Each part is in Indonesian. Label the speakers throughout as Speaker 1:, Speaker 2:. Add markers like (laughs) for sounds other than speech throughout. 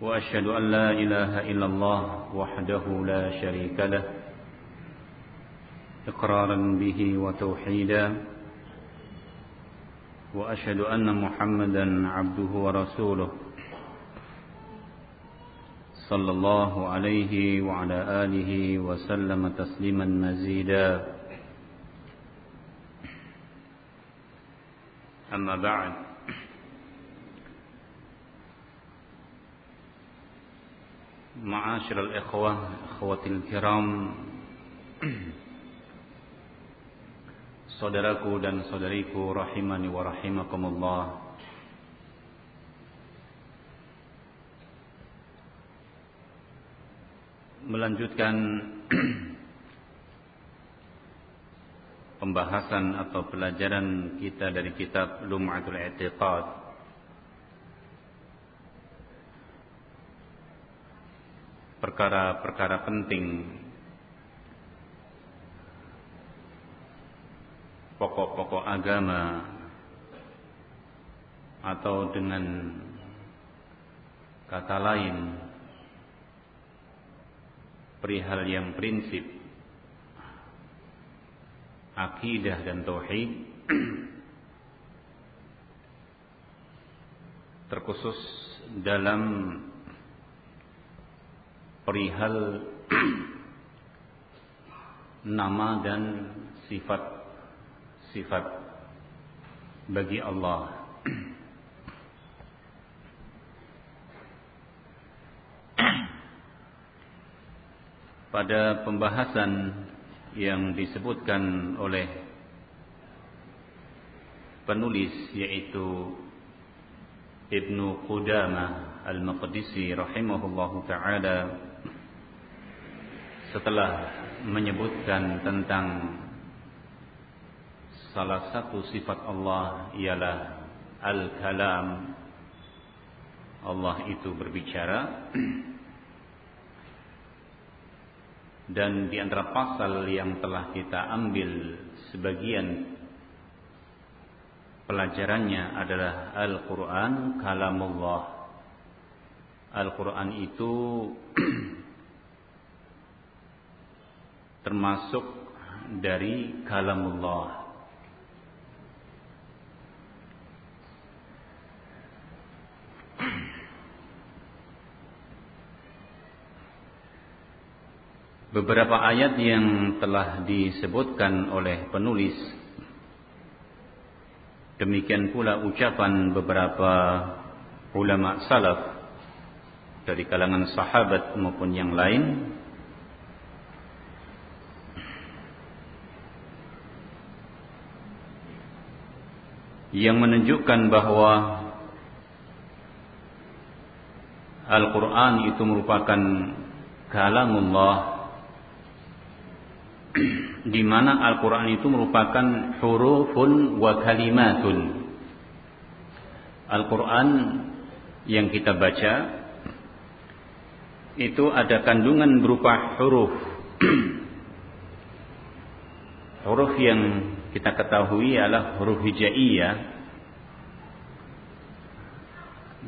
Speaker 1: وأشهد أن لا إله إلا الله وحده لا شريك له إقرارا به وتوحيدا وأشهد أن محمدا عبده ورسوله صلى الله عليه وعلى آله وسلم تسليما مزيدا. أما بعد Ma'asyiral ikhwah, akhwatil kiram. Saudaraku dan saudariku rahimani wa rahimakumullah. Melanjutkan pembahasan atau pelajaran kita dari kitab Lum'atul I'tiqad perkara-perkara penting. Pokok-pokok agama atau dengan kata lain perihal yang prinsip akidah dan tauhid (clears throat) terkhusus dalam perihal (clears throat) nama dan sifat-sifat bagi Allah. (clears throat) Pada pembahasan yang disebutkan oleh penulis yaitu Ibnu Qudamah Al-Maqdisi rahimahullahu taala setelah menyebutkan tentang salah satu sifat Allah ialah al-kalam. Allah itu berbicara. Dan di antara pasal yang telah kita ambil sebagian pelajarannya adalah Al-Quran kalamullah. Al-Quran itu (clears throat) termasuk dari kalamullah. Beberapa ayat yang telah disebutkan oleh penulis Demikian pula ucapan beberapa ulama salaf dari kalangan sahabat maupun yang lain yang menunjukkan bahwa Al-Quran itu merupakan kalamullah (clears throat) di mana Al-Quran itu merupakan hurufun wa kalimatun. Al-Quran yang kita baca itu ada kandungan berupa huruf. (clears throat) Huruf yang kita ketahui adalah huruf hijaiyah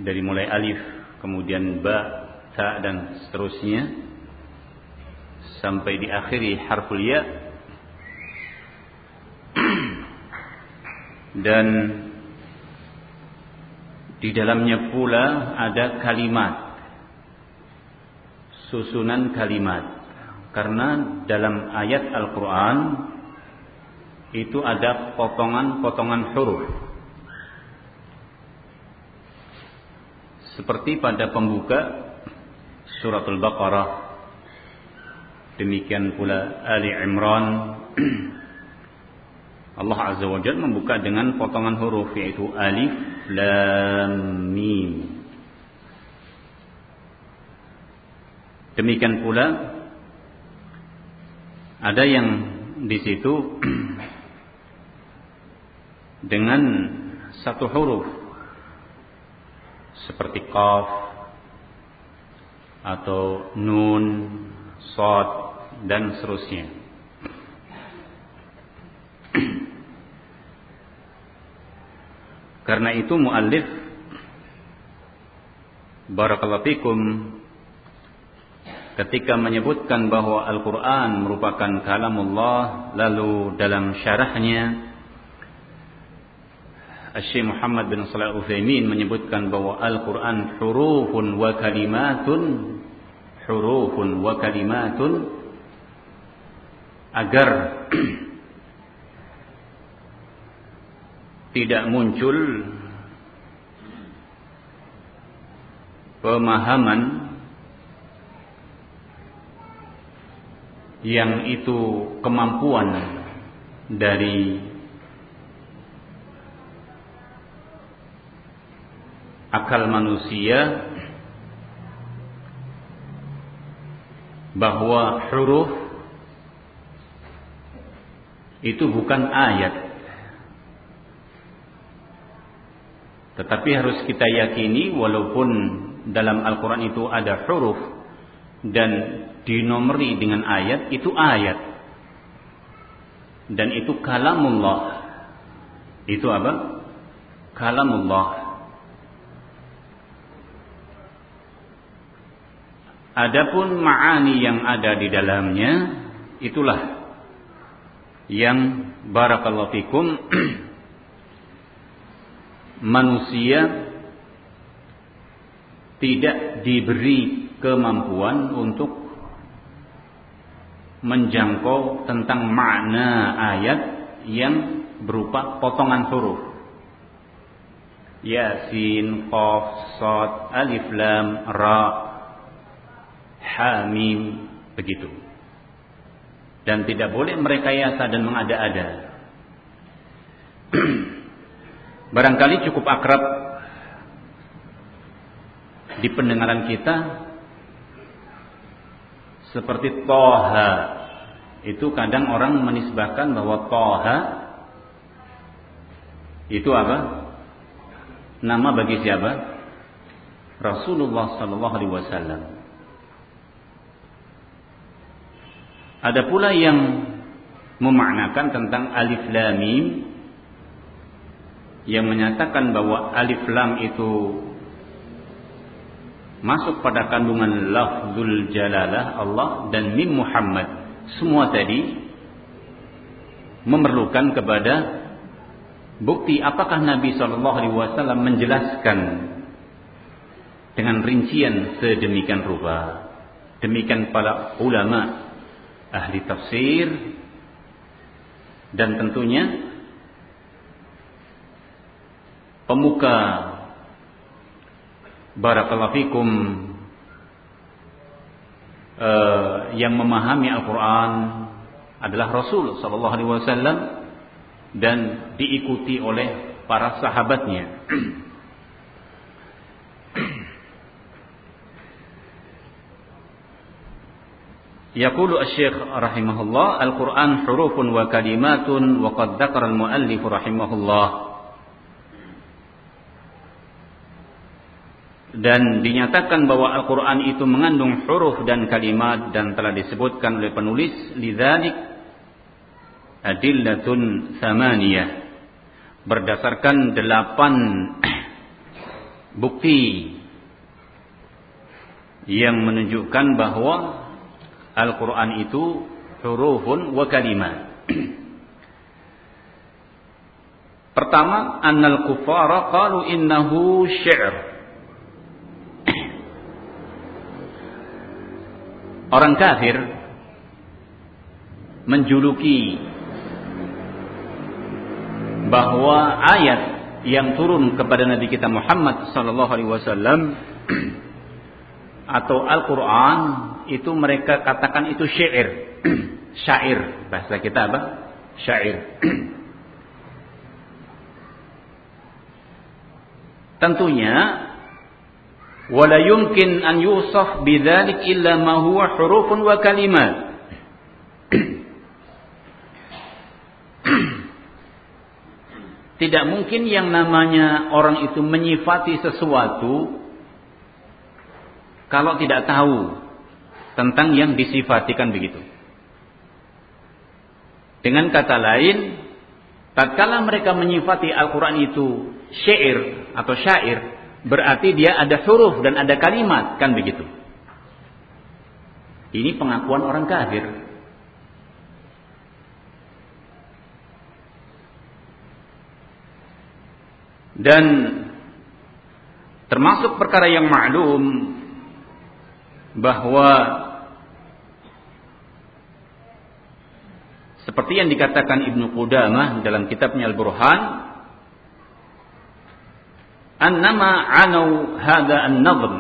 Speaker 1: dari mulai alif kemudian ba ta dan seterusnya. Sampai diakhiri harful ya. (clears throat) Dan di dalamnya pula ada kalimat. Susunan kalimat. Karena dalam ayat Al-Qur'an itu ada potongan-potongan huruf. Seperti pada pembuka surat Al-Baqarah, demikian pula Ali Imran, (clears throat) Allah Azza wa Jalla membuka dengan potongan huruf yaitu alif, lam, mim. Demikian pula ada yang di situ (clears throat) dengan satu huruf seperti qaf atau nun, sod dan seterusnya. Karena itu muallif barakallahu fikum ketika menyebutkan bahwa Al-Quran merupakan kalamullah lalu dalam syarahnya Syekh Muhammad bin Salih Uthaymin menyebutkan bahwa Al-Quran hurufun wa kalimatun hurufun wa kalimatun agar (clears throat) tidak muncul pemahaman yang itu kemampuan dari akal manusia bahwa huruf itu bukan ayat. Tetapi harus kita yakini walaupun dalam Al-Quran itu ada huruf dan dinomori dengan ayat itu ayat. Dan itu kalamullah. Itu apa? Kalamullah Adapun ma'ani yang ada di dalamnya itulah yang barakallahu fikum (clears throat) manusia tidak diberi kemampuan untuk menjangkau tentang makna ayat yang berupa potongan huruf. Yasin, Qaf, Sad, Alif, Lam, Ra, Ha, Mim, begitu. Dan tidak boleh merekayasa dan mengada-ada. (clears throat) Barangkali cukup akrab di pendengaran kita seperti Toha. Itu kadang orang menisbahkan bahwa Toha itu apa? Nama bagi siapa? Rasulullah sallallahu alaihi wasallam. Ada pula yang memaknakan tentang alif lam mim yang menyatakan bahwa alif lam itu masuk pada kandungan lafzul jalalah Allah dan mim Muhammad. Semua tadi memerlukan kepada bukti apakah Nabi Shallallahu Alaihi Wasallam menjelaskan dengan rincian sedemikian rupa. Demikian para ulama ahli tafsir dan tentunya pemuka barakallahu fikum uh, yang memahami Al-Qur'an adalah Rasul sallallahu alaihi wasallam dan diikuti oleh para sahabatnya. (clears throat) Yaqulu Asy-Syaikh rahimahullah Al-Qur'an hurufun wa kalimatun wa qad dzakara al-muallif rahimahullah. Dan dinyatakan bahwa Al-Quran itu mengandung huruf dan kalimat dan telah disebutkan oleh penulis lidzalik adillatun samaniyah berdasarkan delapan (clears throat) bukti yang menunjukkan bahwa Al-Quran itu hurufun wa kalimat Pertama, annal kufara qalu innahu syi'r. Orang kafir menjuluki bahwa ayat yang turun kepada Nabi kita Muhammad sallallahu alaihi wasallam atau Al-Quran itu mereka katakan itu syair. (clears throat) syair. Bahasa kita apa? Syair. (clears throat) Tentunya wala yumkin an yusaf bidzalik illa ma huwa hurufun wa kalimat. (clears throat) Tidak mungkin yang namanya orang itu menyifati sesuatu kalau tidak tahu tentang yang disifatikan begitu. Dengan kata lain, tatkala mereka menyifati Al-Quran itu syair atau syair, berarti dia ada huruf dan ada kalimat, kan begitu. Ini pengakuan orang kafir. Dan termasuk perkara yang maklum bahwa seperti yang dikatakan Ibnu Qudamah dalam kitabnya Al-Burhan annama anau hada an-nazm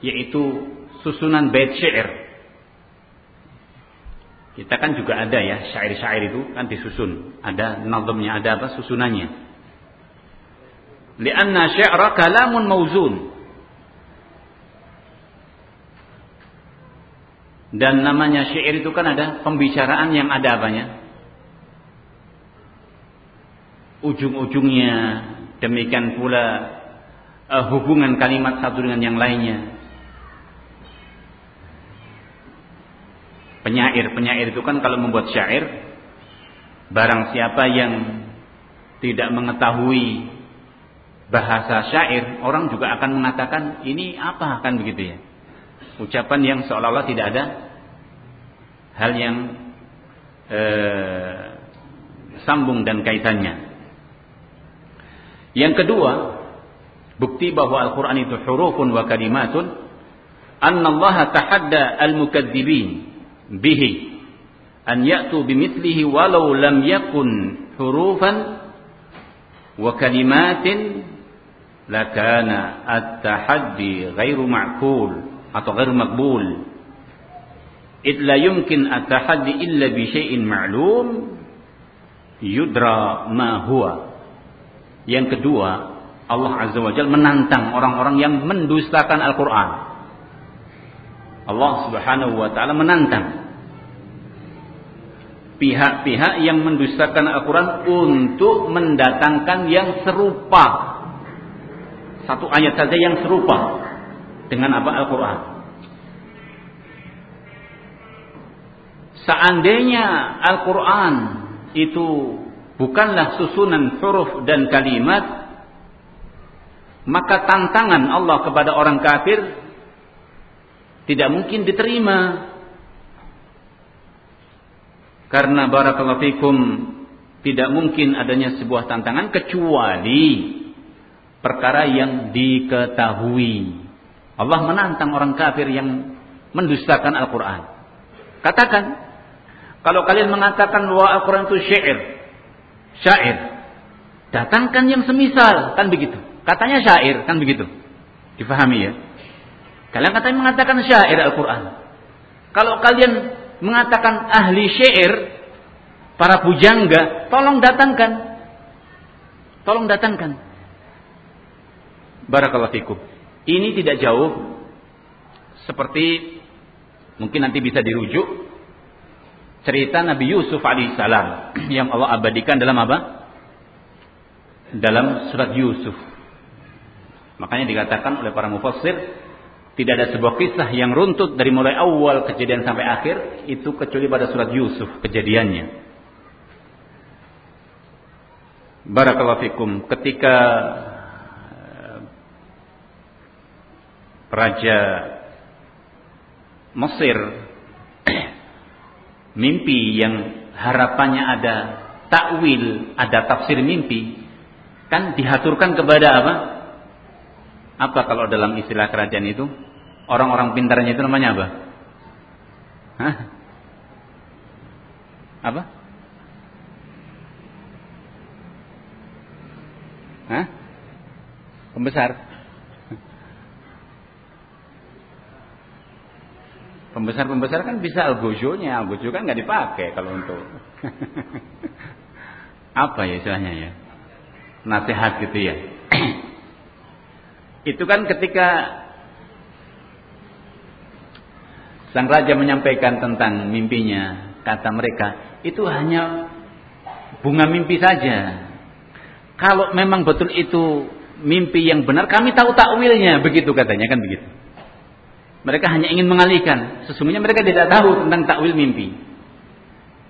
Speaker 1: yaitu susunan bait syair. Kita kan juga ada ya syair-syair itu kan disusun. Ada nazmnya ada apa susunannya. Lianna syi'ra kalamun mauzun. Dan namanya syair itu kan ada pembicaraan yang ada apanya? Ujung-ujungnya demikian pula uh, hubungan kalimat satu dengan yang lainnya. Penyair, penyair itu kan kalau membuat syair barang siapa yang tidak mengetahui bahasa syair, orang juga akan mengatakan ini apa kan begitu ya. Ucapan yang seolah-olah tidak ada hal yang eh, sambung dan kaitannya. Yang kedua, bukti bahwa Al-Quran itu hurufun wa kalimatun, anna Allah tahadda al-mukadzibin bihi an ya'tu bimithlihi walau lam yakun hurufan wa kalimatin lakana at-tahaddi ghairu ma'kul atau ghairu maqbul id la yumkin at-tahaddi illa bi syai'in ma'lum. Yudra ma huwa. Yang kedua Allah Azza wa Jalla menantang orang-orang yang mendustakan Al-Qur'an. Allah Subhanahu wa taala menantang pihak-pihak yang mendustakan Al-Quran untuk mendatangkan yang serupa. Satu ayat saja yang serupa dengan apa? Al-Quran. Seandainya Al-Quran itu bukanlah susunan huruf dan kalimat, maka tantangan Allah kepada orang kafir tidak mungkin diterima. Karena barakallahu fikum tidak mungkin adanya sebuah tantangan kecuali perkara yang diketahui. Allah menantang orang kafir yang mendustakan Al-Quran. Katakan, kalau kalian mengatakan bahwa Al-Quran itu syair, syair, datangkan yang semisal, kan begitu. Katanya syair, kan begitu. Difahami ya. Kalian katanya mengatakan syair Al-Quran. Kalau kalian mengatakan ahli syair, para pujangga, tolong datangkan. Tolong datangkan. Barakallahu fikum. Ini tidak jauh seperti mungkin nanti bisa dirujuk cerita Nabi Yusuf alaihissalam yang Allah abadikan dalam apa? Dalam surat Yusuf. Makanya dikatakan oleh para mufassir tidak ada sebuah kisah yang runtut dari mulai awal kejadian sampai akhir itu kecuali pada surat Yusuf kejadiannya. Barakallahu fikum ketika raja Mesir mimpi yang harapannya ada takwil, ada tafsir mimpi, kan dihaturkan kepada apa? Apa kalau dalam istilah kerajaan itu? Orang-orang pintarnya itu namanya apa? Hah? Apa? Hah? Pembesar. Pembesar-pembesar kan bisa algojonya, algojo kan nggak dipakai kalau untuk (laughs) apa ya istilahnya ya, nasihat gitu ya. (clears throat) Itu kan ketika sang raja menyampaikan tentang mimpinya, kata mereka itu hanya bunga mimpi saja. Kalau memang betul itu mimpi yang benar, kami tahu takwilnya, begitu katanya kan begitu. Mereka hanya ingin mengalihkan. Sesungguhnya mereka tidak tahu tentang takwil mimpi.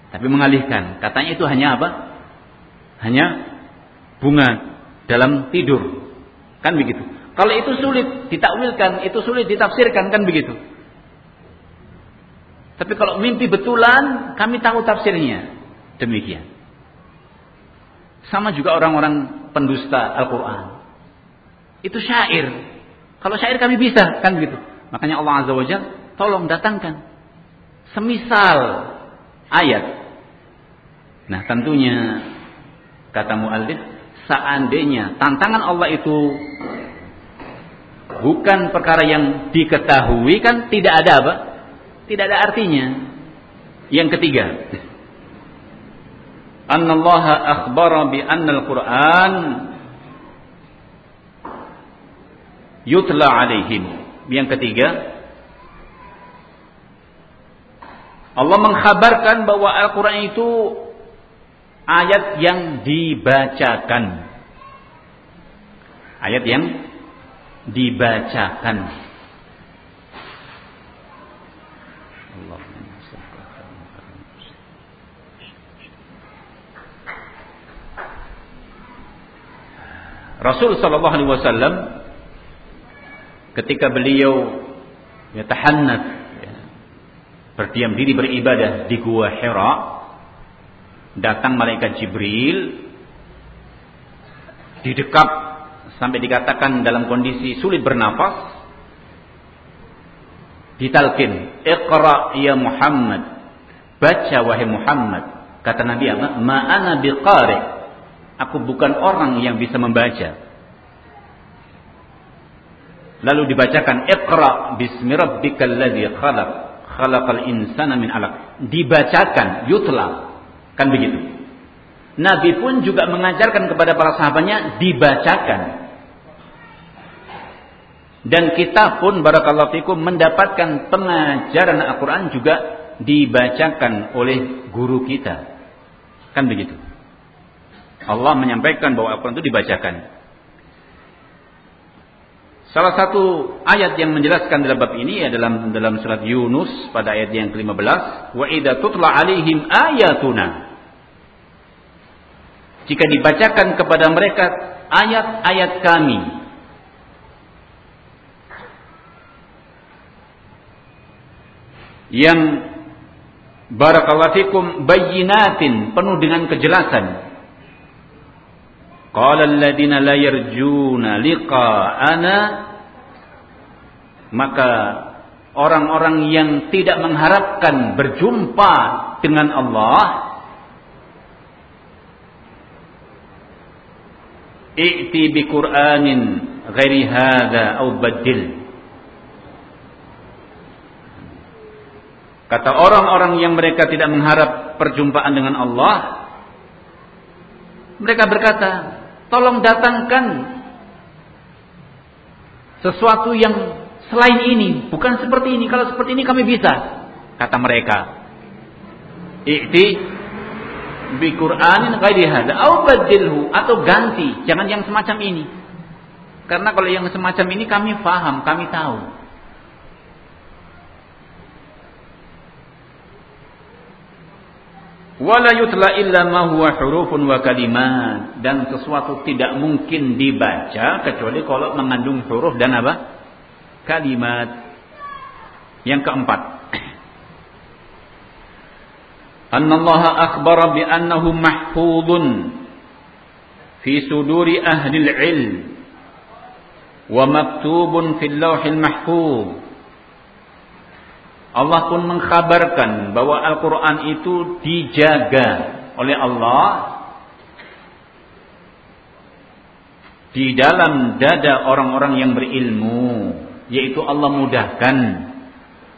Speaker 1: Tapi mengalihkan. Katanya itu hanya apa? Hanya bunga dalam tidur. Kan begitu. Kalau itu sulit ditakwilkan, itu sulit ditafsirkan, kan begitu. Tapi kalau mimpi betulan, kami tahu tafsirnya. Demikian. Sama juga orang-orang pendusta Al-Quran. Itu syair. Kalau syair kami bisa, kan begitu. Makanya Allah Azza wa Jal, tolong datangkan. Semisal ayat. Nah tentunya, kata mu'allif, seandainya tantangan Allah itu bukan perkara yang diketahui kan tidak ada apa? Tidak ada artinya. Yang ketiga, Annallaha akhbara bi anna al-Qur'an yutla alaihim. Yang ketiga, Allah mengkhabarkan bahwa Al-Quran itu ayat yang dibacakan. Ayat yang dibacakan. Rasul sallallahu alaihi wasallam ketika beliau ya tahannat ya, berdiam diri beribadah di gua Hira datang malaikat Jibril didekap sampai dikatakan dalam kondisi sulit bernafas ditalkin iqra ya Muhammad baca wahai Muhammad kata Nabi apa ma ana biqari Aku bukan orang yang bisa membaca. Lalu dibacakan Iqra bismi rabbikal ladzi khalaq khalaqal insana min 'alaq. Dibacakan yutla. Kan begitu. Nabi pun juga mengajarkan kepada para sahabatnya dibacakan. Dan kita pun barakallahu fikum mendapatkan pengajaran Al-Qur'an juga dibacakan oleh guru kita. Kan begitu. Allah menyampaikan bahwa Al-Quran itu dibacakan. Salah satu ayat yang menjelaskan dalam bab ini adalah dalam dalam surat Yunus pada ayat yang ke-15, wa idza tutla alaihim ayatuna. Jika dibacakan kepada mereka ayat-ayat kami, yang barakallahu fikum bayyinatin penuh dengan kejelasan Qala alladziina la yarjuna liqa'ana. Maka orang-orang yang tidak mengharapkan berjumpa dengan Allah i'ti bi Qur'anin ghairi hadza au badil Kata orang-orang yang mereka tidak mengharap perjumpaan dengan Allah mereka berkata tolong datangkan sesuatu yang selain ini, bukan seperti ini. Kalau seperti ini kami bisa, kata mereka. I'ti bi Qur'anin ghairi hadza au badilhu atau ganti, jangan yang semacam ini. Karena kalau yang semacam ini kami faham, kami tahu. Wala yutla illa ma huwa hurufun wa kalimat. Dan sesuatu tidak mungkin dibaca kecuali kalau mengandung huruf dan apa? Kalimat. Yang keempat. (clears throat) Annallaha akhbara bi annahu mahfudun fi suduri ahli al-ilm wa maktubun fil lawhil mahfuz Allah pun mengkhabarkan bahwa Al-Quran itu dijaga oleh Allah di dalam dada orang-orang yang berilmu, yaitu Allah mudahkan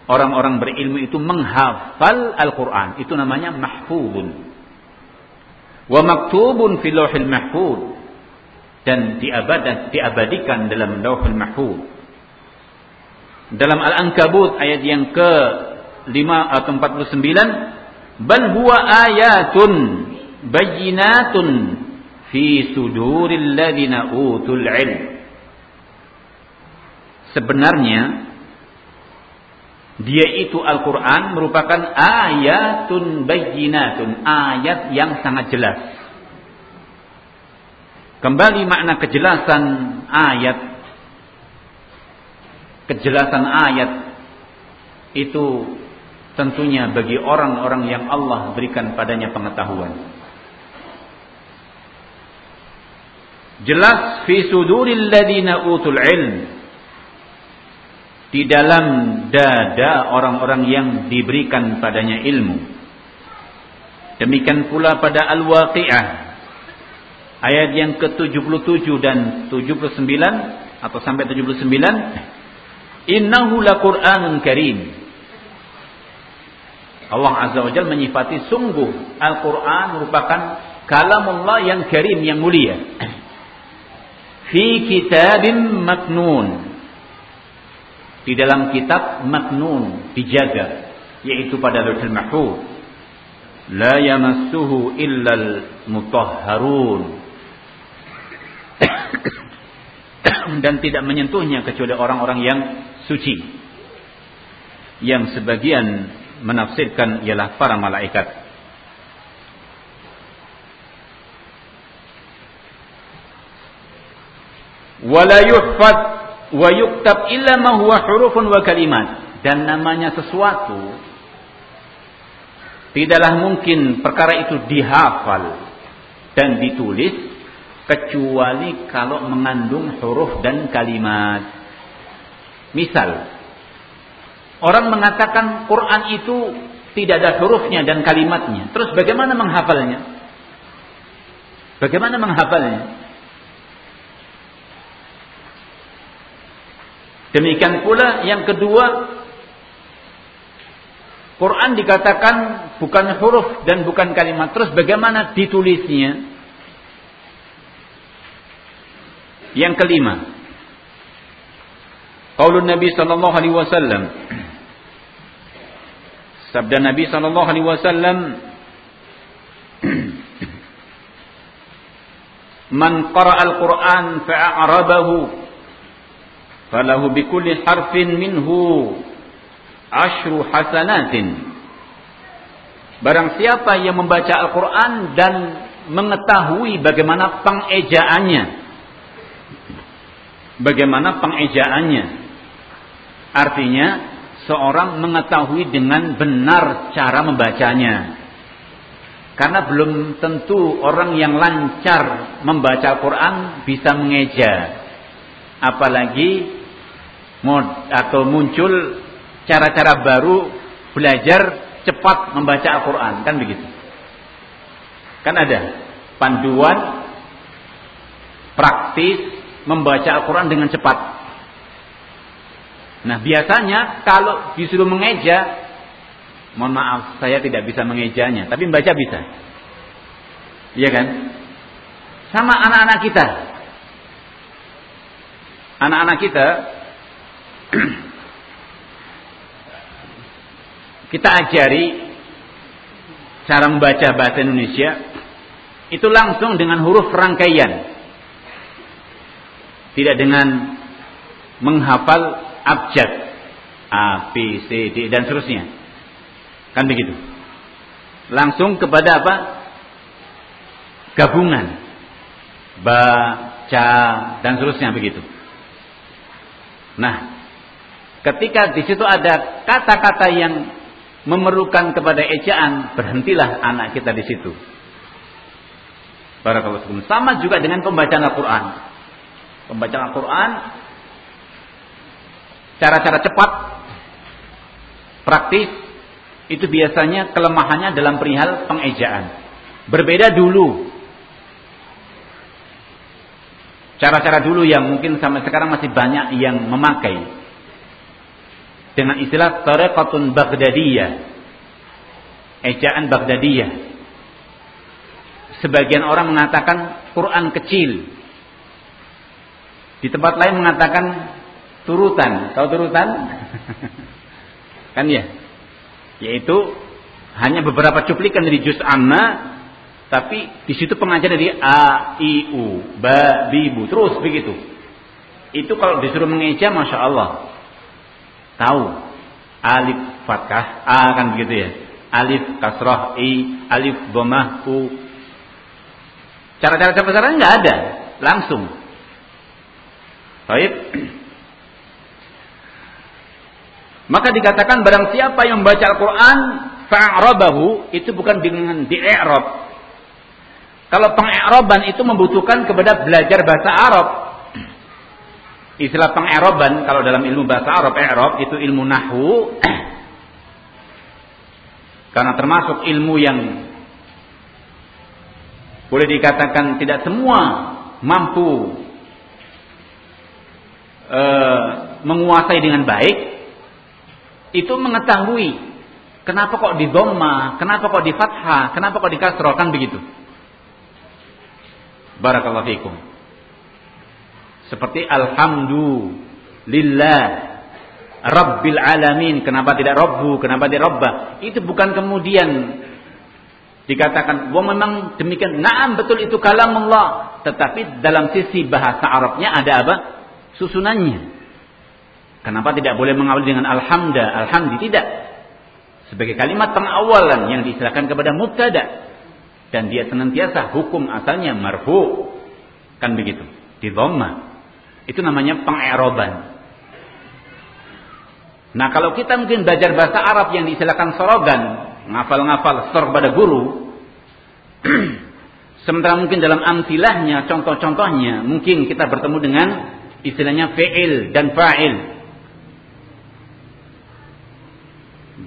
Speaker 1: orang-orang berilmu itu menghafal Al-Quran. Itu namanya mahfubun. Wa maktubun fil lauhil mahfud dan diabadikan dalam lauhul mahfud dalam Al-Ankabut ayat yang ke atau 49 bal huwa ayatun bayyinatun fi suduril ladina utul ilm. Sebenarnya dia itu Al-Quran merupakan ayatun bayyinatun ayat yang sangat jelas. Kembali makna kejelasan ayat kejelasan ayat itu tentunya bagi orang-orang yang Allah berikan padanya pengetahuan jelas fi suduril ladina utul ilm di dalam dada orang-orang yang diberikan padanya ilmu. Demikian pula pada Al-Waqi'ah ayat yang ke-77 dan 79 atau sampai 79 Innahu laqur'anun karim. Allah Azza wa Jalla menyifati sungguh Al-Qur'an merupakan kalamullah yang karim yang mulia. Fi kitabim maknun di dalam kitab maknun dijaga yaitu pada Lauhul Mahfuz la yamassuhu illal mutahharun (coughs) dan tidak menyentuhnya kecuali orang-orang yang suci. Yang sebagian menafsirkan ialah para malaikat. Wala yuhfad wa yuktab illa ma huwa hurufun wa kalimat. Dan namanya sesuatu tidaklah mungkin perkara itu dihafal dan ditulis kecuali kalau mengandung huruf dan kalimat misal orang mengatakan Quran itu tidak ada hurufnya dan kalimatnya terus bagaimana menghafalnya bagaimana menghafalnya Demikian pula yang kedua Quran dikatakan bukan huruf dan bukan kalimat. Terus bagaimana ditulisnya? Yang kelima. Qaulun Nabi sallallahu alaihi wasallam. Sabda Nabi sallallahu alaihi wasallam Man qara'a al-Qur'an fa'arabahu falahu bikulli harfin minhu ashru hasanatin Barang siapa yang membaca Al-Quran dan mengetahui bagaimana pengejaannya. Bagaimana pengejaannya. Artinya, seorang mengetahui dengan benar cara membacanya. Karena belum tentu orang yang lancar membaca Al-Quran bisa mengeja. Apalagi atau muncul cara-cara baru belajar cepat membaca Al-Quran kan begitu kan ada panduan praktis membaca Al-Quran dengan cepat nah biasanya kalau disuruh mengeja mohon maaf saya tidak bisa mengejanya tapi membaca bisa. Iya kan? Sama anak-anak kita. Anak-anak kita (clears throat) kita ajari cara membaca bahasa Indonesia itu langsung dengan huruf rangkaian. Tidak dengan menghafal abjad A, B, C, D dan seterusnya. Kan begitu. Langsung kepada apa? Gabungan. Baca dan seterusnya begitu. Nah, Ketika di situ ada kata-kata yang memerlukan kepada ejaan, berhentilah anak kita di situ. Barakallahu Sama juga dengan pembacaan Al-Quran. Pembacaan Al-Quran, cara-cara cepat, praktis, itu biasanya kelemahannya dalam perihal pengejaan. Berbeda dulu. Cara-cara dulu yang mungkin sampai sekarang masih banyak yang memakai dengan istilah tariqatun Baghdadiyah. Ejaan Baghdadiyah. Sebagian orang mengatakan Quran kecil. Di tempat lain mengatakan turutan. Tahu turutan? (laughs) kan ya? Yaitu hanya beberapa cuplikan dari juz amma tapi di situ pengajar dari a i u ba bi bu terus begitu. Itu kalau disuruh mengeja masya Allah tahu alif fathah a kan begitu ya. Alif kasrah i alif domah u. Cara-cara cara nggak ada langsung. Baik. (clears throat) Maka dikatakan barang siapa yang membaca Al-Quran fa'arabahu itu bukan dengan di-i'rab kalau peng'araban itu membutuhkan kepada belajar bahasa Arab. Istilah peng'araban kalau dalam ilmu bahasa Arab, i'rab itu ilmu nahwu. Karena termasuk ilmu yang boleh dikatakan tidak semua mampu e, menguasai dengan baik itu mengetahui kenapa kok di dhamma, kenapa kok di fathah, kenapa kok di kasrah kan begitu. Barakallahu fikum. Seperti alhamdulillah Rabbil alamin. Kenapa tidak Rabbu? Kenapa tidak Rabbah? Itu bukan kemudian dikatakan, wah memang demikian. Naam betul itu kalam Allah. Tetapi dalam sisi bahasa Arabnya ada apa? Susunannya. Kenapa tidak boleh mengawali dengan alhamda, alhamdi? Tidak. Sebagai kalimat pengawalan yang diistilahkan kepada mubtada. Dan dia senantiasa hukum asalnya marfu. Kan begitu? Di dhamma. Itu namanya pengeroban. Nah kalau kita mungkin belajar bahasa Arab yang diistilahkan sorogan ngafal-ngafal sor pada guru (clears throat) sementara mungkin dalam amtilahnya contoh-contohnya mungkin kita bertemu dengan istilahnya fi'il dan fa'il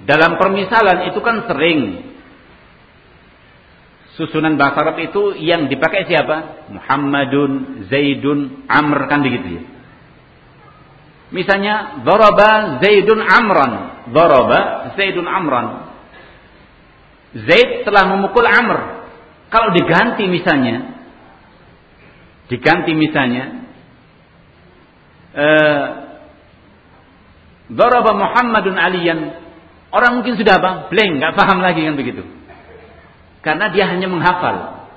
Speaker 1: dalam permisalan itu kan sering susunan bahasa Arab itu yang dipakai siapa? Muhammadun, Zaidun, Amr kan begitu ya. Misalnya daraba Zaidun Amran, daraba Zaidun Amran. Zaid telah memukul Amr. Kalau diganti misalnya diganti misalnya eh daraba Muhammadun Aliyan, orang mungkin sudah apa? Blank, nggak paham lagi kan begitu. Karena dia hanya menghafal.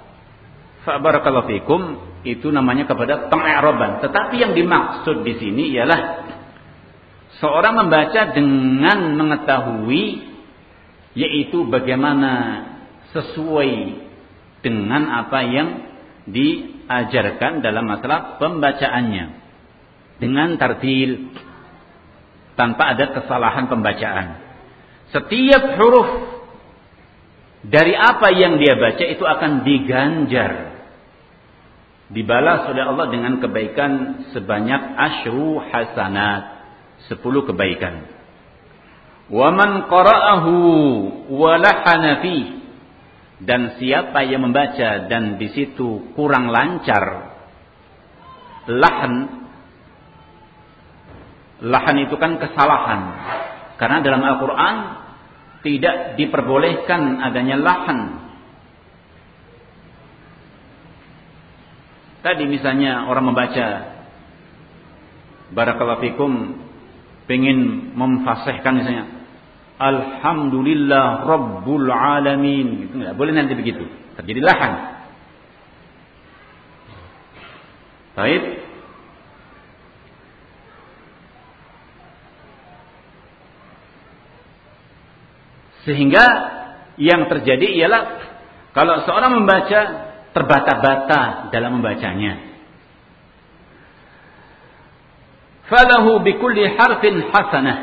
Speaker 1: Fa'barakallahu fikum itu namanya kepada peng'araban. Tetapi yang dimaksud di sini ialah seorang membaca dengan mengetahui yaitu bagaimana sesuai dengan apa yang diajarkan dalam masalah pembacaannya dengan tartil tanpa ada kesalahan pembacaan. Setiap huruf dari apa yang dia baca itu akan diganjar. Dibalas oleh Allah dengan kebaikan sebanyak asyru hasanat sepuluh kebaikan. Wa man qara'ahu wa lahana fi dan siapa yang membaca dan di situ kurang lancar lahan lahan itu kan kesalahan karena dalam Al-Qur'an tidak diperbolehkan adanya lahan. Tadi misalnya orang membaca Barakallahu pengen memfasihkan misalnya Alhamdulillah Rabbul Alamin. Itu enggak boleh nanti begitu. Terjadi lahan. Baik Sehingga yang terjadi ialah kalau seorang membaca terbata-bata dalam membacanya. Falahu bikulli harfin hasanah.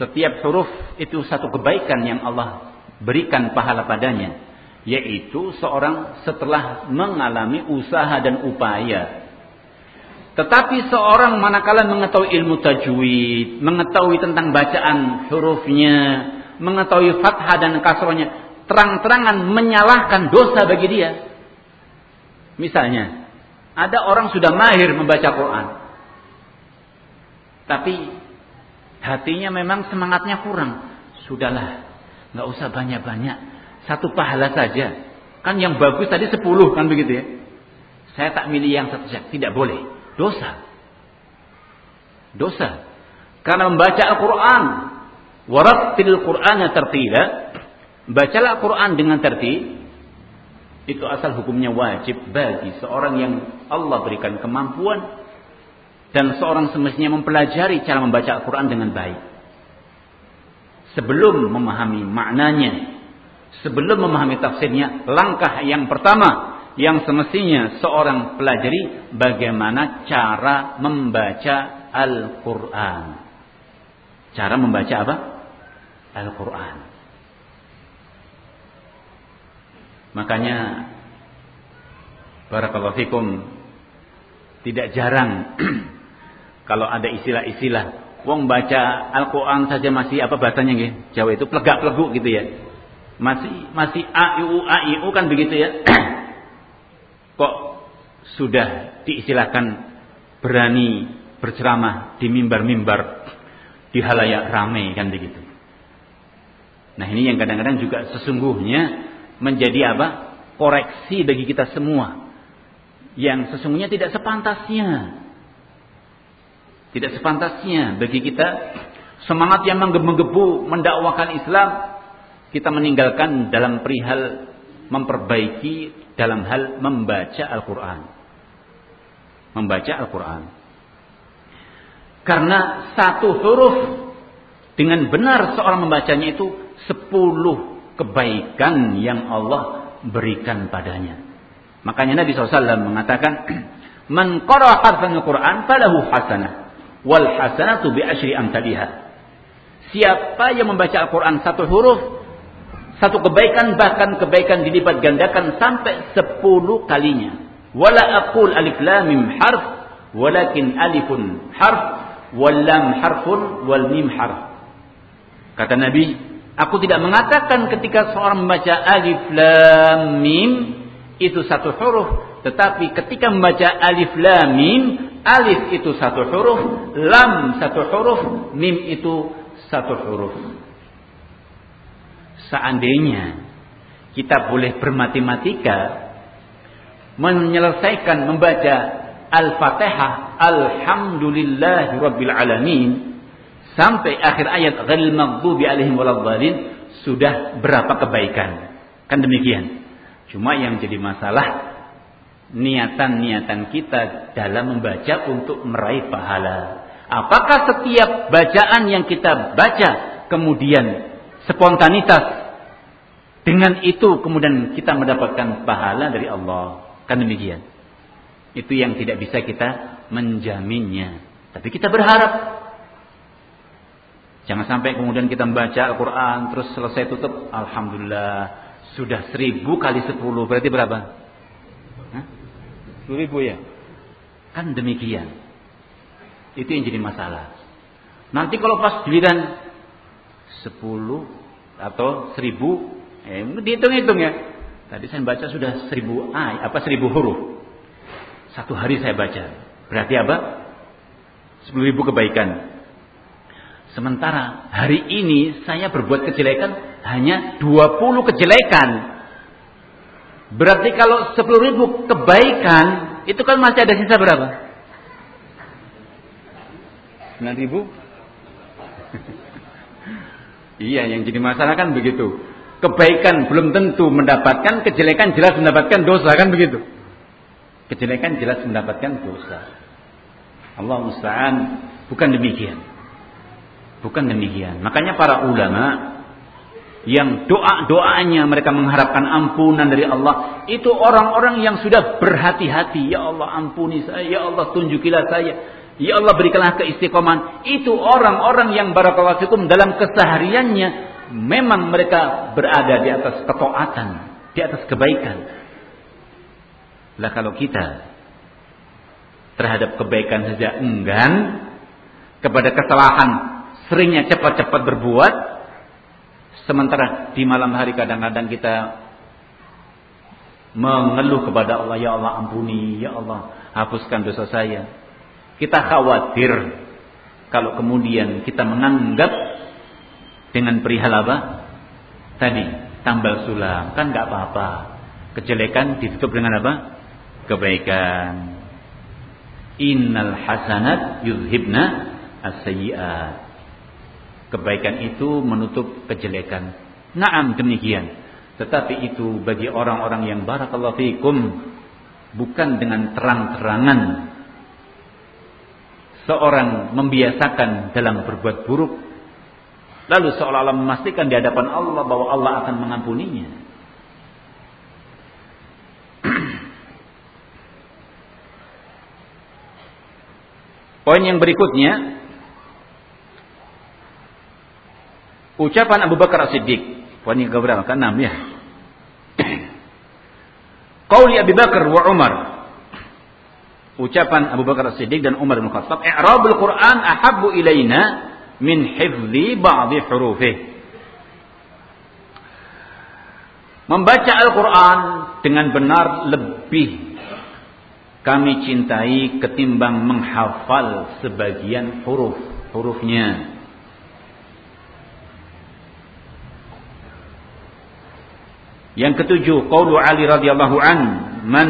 Speaker 1: Setiap huruf itu satu kebaikan yang Allah berikan pahala padanya. Yaitu seorang setelah mengalami usaha dan upaya tetapi seorang manakala mengetahui ilmu tajwid, mengetahui tentang bacaan hurufnya, mengetahui fathah dan kasrohnya, terang-terangan menyalahkan dosa bagi dia. Misalnya, ada orang sudah mahir membaca Quran. Tapi hatinya memang semangatnya kurang. Sudahlah, nggak usah banyak-banyak. Satu pahala saja. Kan yang bagus tadi sepuluh kan begitu ya. Saya tak milih yang satu saja. Tidak boleh. Dosa. Dosa. Karena membaca Al-Quran. Warattil Qur'ana tartila. Bacalah Quran dengan tertib. Itu asal hukumnya wajib bagi seorang yang Allah berikan kemampuan dan seorang semestinya mempelajari cara membaca Al-Quran dengan baik. Sebelum memahami maknanya, sebelum memahami tafsirnya, langkah yang pertama yang semestinya seorang pelajari bagaimana cara membaca Al-Quran. Cara membaca apa? Al-Quran. Makanya Barakallahu fikum tidak jarang (clears throat) kalau ada istilah-istilah Wong baca Al-Quran saja masih apa bahasanya gitu. Jawa itu plegak-pleguk gitu ya. Masih masih a i u a i u kan begitu ya. (clears throat) Kok sudah diistilahkan berani berceramah di mimbar-mimbar di halayak ramai kan begitu. Nah ini yang kadang-kadang juga sesungguhnya menjadi apa? Koreksi bagi kita semua. Yang sesungguhnya tidak sepantasnya tidak sepantasnya bagi kita semangat yang menggebu-gebu mendakwakan Islam kita meninggalkan dalam perihal memperbaiki dalam hal membaca Al-Quran. Membaca Al-Quran. Karena satu huruf dengan benar seorang membacanya itu sepuluh kebaikan yang Allah berikan padanya. Makanya Nabi SAW mengatakan, (clears throat) Man Al-Quran falahu hasanah wal hasanatu bi asyri amsalihha. Siapa yang membaca Al-Quran satu huruf, satu kebaikan bahkan kebaikan dilipat gandakan sampai sepuluh kalinya. Wala aqul alif lam mim harf, walakin alifun harf, wal lam harfun, wal mim harf. Kata Nabi, aku tidak mengatakan ketika seorang membaca alif lam mim itu satu huruf, tetapi ketika membaca alif lam mim Alif itu satu huruf, lam satu huruf, mim itu satu huruf. Seandainya kita boleh bermatematika menyelesaikan membaca Al-Fatihah Alhamdulillahi Rabbil Alamin sampai akhir ayat ghalil maghdubi alaihim waladhdallin sudah berapa kebaikan. Kan demikian. Cuma yang jadi masalah niatan-niatan kita dalam membaca untuk meraih pahala. Apakah setiap bacaan yang kita baca kemudian spontanitas dengan itu kemudian kita mendapatkan pahala dari Allah? Kan demikian. Itu yang tidak bisa kita menjaminnya. Tapi kita berharap Jangan sampai kemudian kita membaca Al-Quran terus selesai tutup. Alhamdulillah sudah seribu kali sepuluh berarti berapa? 10 ribu ya. Kan demikian. Itu yang jadi masalah. Nanti kalau pas giliran 10 atau 1000, eh, dihitung-hitung ya. Tadi saya baca sudah 1000 ay, apa 1000 huruf. Satu hari saya baca. Berarti apa? 10 ribu kebaikan. Sementara hari ini saya berbuat kejelekan hanya 20 kejelekan. Berarti kalau 10 ribu kebaikan, itu kan masih ada sisa berapa? 9 ribu? (laughs) iya, yang jadi masalah kan begitu. Kebaikan belum tentu mendapatkan, kejelekan jelas mendapatkan dosa, kan begitu. Kejelekan jelas mendapatkan dosa. Allah musta'an bukan demikian. Bukan demikian. Makanya para ulama yang doa-doanya mereka mengharapkan ampunan dari Allah itu orang-orang yang sudah berhati-hati ya Allah ampuni saya ya Allah tunjukilah saya ya Allah berikanlah keistiqomahan itu orang-orang yang barakallahu dalam kesehariannya memang mereka berada di atas ketaatan di atas kebaikan lah kalau kita terhadap kebaikan saja enggan kepada kesalahan seringnya cepat-cepat berbuat Sementara di malam hari kadang-kadang kita mengeluh kepada Allah, ya Allah ampuni, ya Allah hapuskan dosa saya. Kita khawatir kalau kemudian kita menganggap dengan perihal apa? Tadi tambal sulam kan nggak apa-apa. Kejelekan ditutup dengan apa? Kebaikan. Innal hasanat yuzhibna as-sayyi'at. kebaikan itu menutup kejelekan. Naam demikian. Tetapi itu bagi orang-orang yang barakallahu fikum bukan dengan terang-terangan seorang membiasakan dalam berbuat buruk lalu seolah-olah memastikan di hadapan Allah bahwa Allah akan mengampuninya. (clears throat) Poin yang berikutnya ucapan Abu Bakar As-Siddiq. Poin yang keberapa? Kan enam ya. (clears throat) Qauli Abu Bakar wa Umar. Ucapan Abu Bakar As-Siddiq dan Umar bin Khattab, "I'rabul Qur'an ahabbu ilaina min hifdzi ba'dhi hurufih." Membaca Al-Quran dengan benar lebih kami cintai ketimbang menghafal sebagian huruf-hurufnya. Yang ketujuh, qaulu Ali radhiyallahu an, man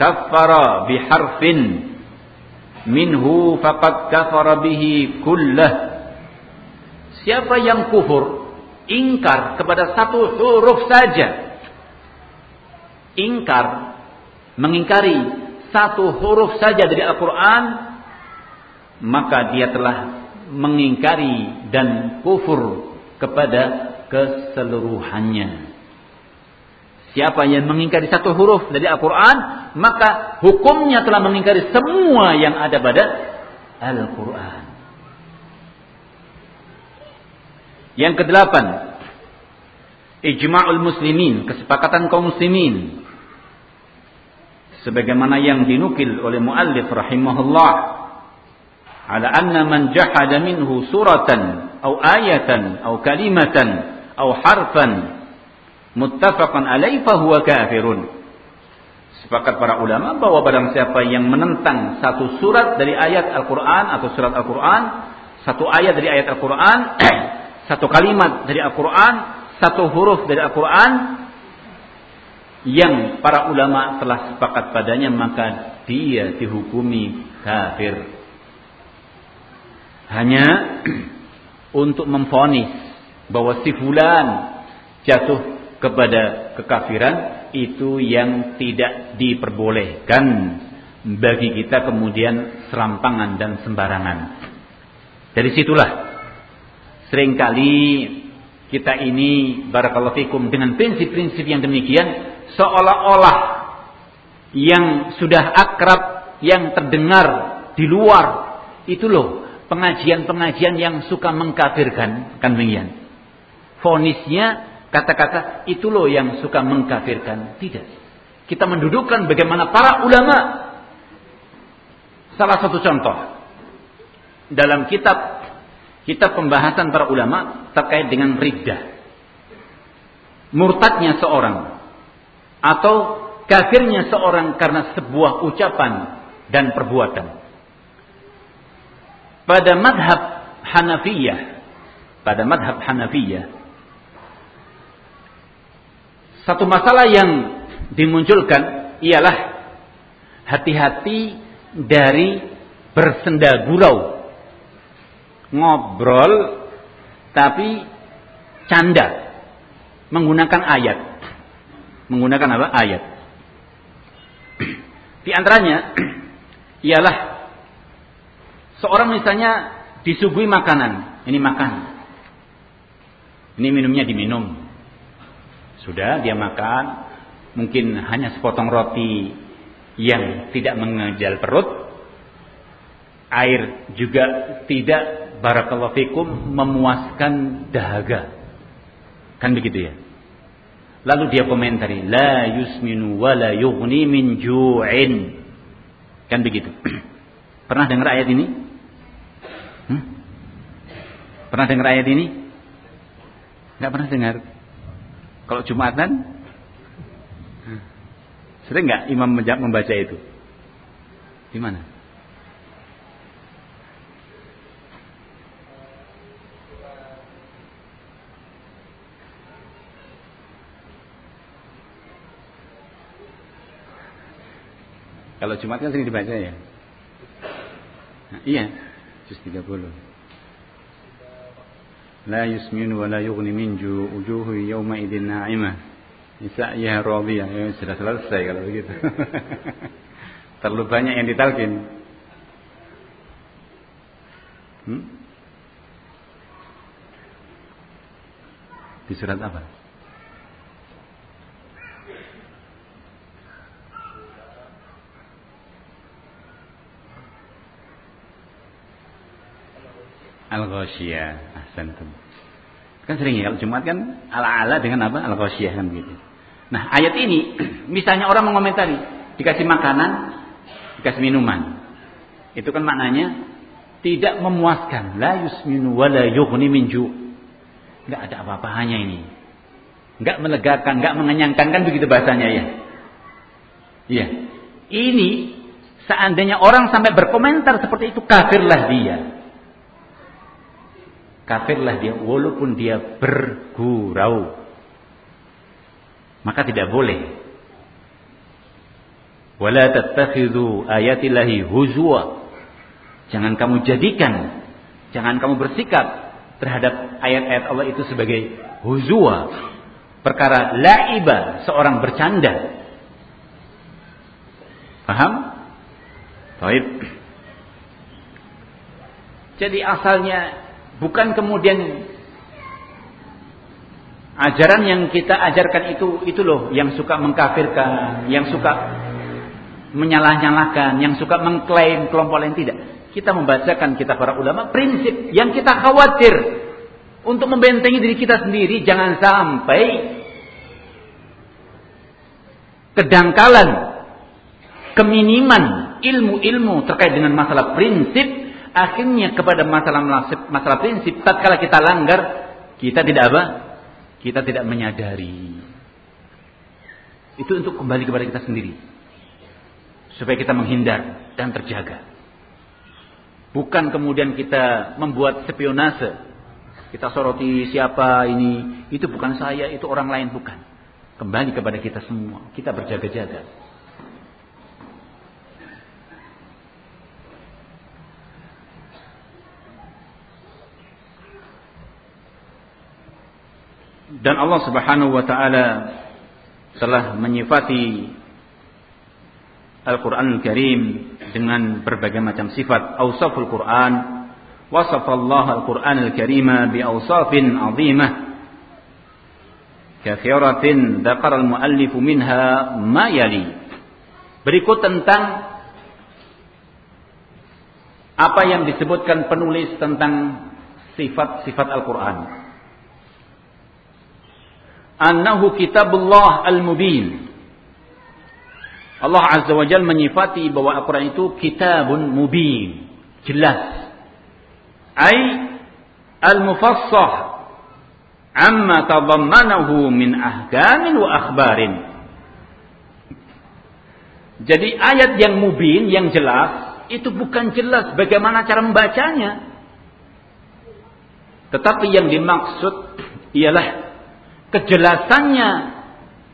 Speaker 1: kaffara biharfin minhu faqad kafara bihi kullah. Siapa yang kufur, ingkar kepada satu huruf saja. Ingkar, mengingkari satu huruf saja dari Al-Quran, maka dia telah mengingkari dan kufur kepada keseluruhannya. Siapa yang mengingkari satu huruf dari Al-Quran, maka hukumnya telah mengingkari semua yang ada pada Al-Quran. Yang kedelapan, ijma'ul muslimin, kesepakatan kaum muslimin. Sebagaimana yang dinukil oleh muallif rahimahullah, ala anna man jahada minhu suratan, atau ayatan, atau kalimatan, atau harfan, muttafaqan alaih fahuwa kafirun. Sepakat para ulama bahwa barang siapa yang menentang satu surat dari ayat Al-Quran atau surat Al-Quran, satu ayat dari ayat Al-Quran, (clears throat) satu kalimat dari Al-Quran, satu huruf dari Al-Quran, yang para ulama telah sepakat padanya maka dia dihukumi kafir. Hanya (clears throat) untuk memfonis bahwa si fulan jatuh kepada kekafiran itu yang tidak diperbolehkan bagi kita kemudian serampangan dan sembarangan. Dari situlah sering kali kita ini barakallahu fikum dengan prinsip-prinsip yang demikian seolah-olah yang sudah akrab yang terdengar di luar itu loh pengajian-pengajian yang suka mengkafirkan kan demikian. Fonisnya kata-kata itu loh yang suka mengkafirkan. Tidak. Kita mendudukkan bagaimana para ulama. Salah satu contoh. Dalam kitab kitab pembahasan para ulama terkait dengan riddah. Murtadnya seorang atau kafirnya seorang karena sebuah ucapan dan perbuatan. Pada madhab Hanafiyah, pada madhab Hanafiyah, satu masalah yang dimunculkan ialah hati-hati dari bersenda gurau. Ngobrol tapi canda menggunakan ayat. Menggunakan apa? Ayat. (clears throat) Di antaranya (clears throat) ialah seorang misalnya disuguhi makanan, ini makan. Ini minumnya diminum. Sudah dia makan, mungkin hanya sepotong roti yang tidak mengejal perut. Air juga tidak barakallahu fikum memuaskan dahaga. Kan begitu ya? Lalu dia komentari, la yusminu wa la yughni min ju'in. Kan begitu. (clears throat) Pernah dengar ayat ini? Hmm? Pernah dengar ayat ini? Enggak pernah dengar. Kalau Jumatan sering nggak imam membaca itu? Di mana? Kalau Jumat kan sering dibaca ya? Nah, iya, juz 30. La yusmin yughni min ju wujuhu yawma idin na'imah. ya radiyah. Ya, sudah selesai kalau begitu. (laughs) Terlalu banyak yang ditalkin. Hmm? Di surat apa? Al-Ghasyiyah. Ahsantum. Kan sering ya kalau Jumat kan ala-ala dengan apa? Al-Ghasyiyah kan gitu. Nah, ayat ini (clears throat) misalnya orang mengomentari, dikasih makanan, dikasih minuman. Itu kan maknanya tidak memuaskan. La yusminu wa la yughni min. Enggak ada apa-apanya ini. Enggak melegakan, enggak mengenyangkan kan begitu bahasanya ya. Iya. Ini seandainya orang sampai berkomentar seperti itu kafirlah dia kafirlah dia walaupun dia bergurau. Maka tidak boleh. Wala tattakhidhu ayatillahi huzwa. Jangan kamu jadikan, jangan kamu bersikap terhadap ayat-ayat Allah itu sebagai huzwa. Perkara laiba, seorang bercanda. Paham? Baik. Jadi asalnya Bukan kemudian ajaran yang kita ajarkan itu itu loh yang suka mengkafirkan, yang suka menyalah-nyalahkan, yang suka mengklaim kelompok lain tidak. Kita membacakan kita para ulama prinsip yang kita khawatir untuk membentengi diri kita sendiri jangan sampai kedangkalan, keminiman ilmu-ilmu terkait dengan masalah prinsip akhirnya kepada masalah masalah prinsip tatkala kita langgar kita tidak apa? Kita tidak menyadari. Itu untuk kembali kepada kita sendiri. Supaya kita menghindar dan terjaga. Bukan kemudian kita membuat spionase. Kita soroti siapa ini itu bukan saya itu orang lain bukan. Kembali kepada kita semua. Kita berjaga-jaga Dan Allah Subhanahu wa taala telah menyifati Al-Qur'an Al-Karim dengan berbagai macam sifat. Awsaful Qur'an wasafallah Al-Qur'an Al-Karim bi awsafin 'azimah kathiratin dzakara al-muallif minha ma yali. Berikut tentang apa yang disebutkan penulis tentang sifat-sifat Al-Qur'an annahu kitabullah al-mubin. Allah Azza wa Jalla menyifati bahwa Al-Quran itu kitabun mubin. Jelas. Ay al-mufassah amma tadammanahu min ahkamin wa akhbarin. Jadi ayat yang mubin, yang jelas, itu bukan jelas bagaimana cara membacanya. Tetapi yang dimaksud ialah kejelasannya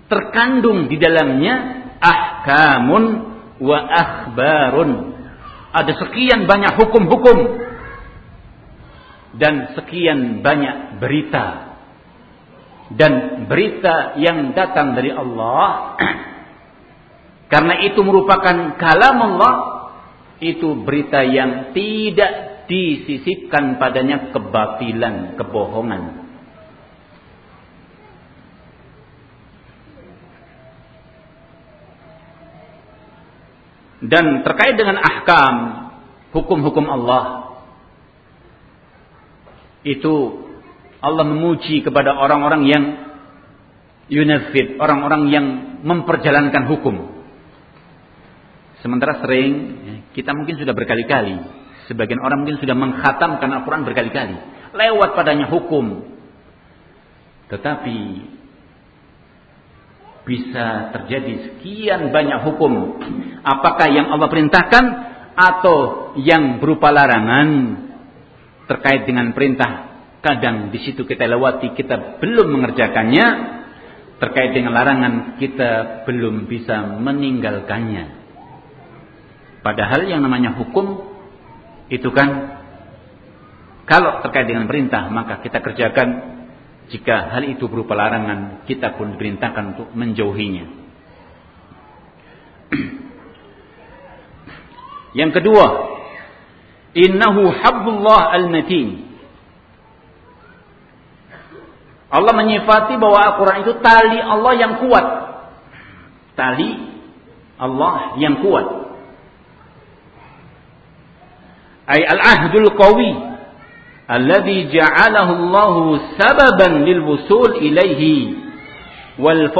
Speaker 1: terkandung di dalamnya ahkamun wa akhbarun. Ada sekian banyak hukum-hukum dan sekian banyak berita. Dan berita yang datang dari Allah (clears throat) karena itu merupakan kalam Allah itu berita yang tidak disisipkan padanya kebatilan, kebohongan. Dan terkait dengan ahkam hukum-hukum Allah itu Allah memuji kepada orang-orang yang yunafid, orang-orang yang memperjalankan hukum. Sementara sering ya, kita mungkin sudah berkali-kali, sebagian orang mungkin sudah menghatamkan Al-Quran berkali-kali, lewat padanya hukum. Tetapi bisa terjadi sekian banyak hukum. Apakah yang Allah perintahkan atau yang berupa larangan terkait dengan perintah. Kadang di situ kita lewati, kita belum mengerjakannya. Terkait dengan larangan, kita belum bisa meninggalkannya. Padahal yang namanya hukum itu kan Kalau terkait dengan perintah, maka kita kerjakan. Jika hal itu berupa larangan, kita pun diperintahkan untuk menjauhinya. (clears throat) Yang kedua, innahu hablullah al-matin. Allah menyifati bahwa Al-Quran itu tali Allah yang kuat. Tali Allah yang kuat. Ay al-ahdul qawi alladhi ja'alahu Allah sababan lil wusul ilaihi wal.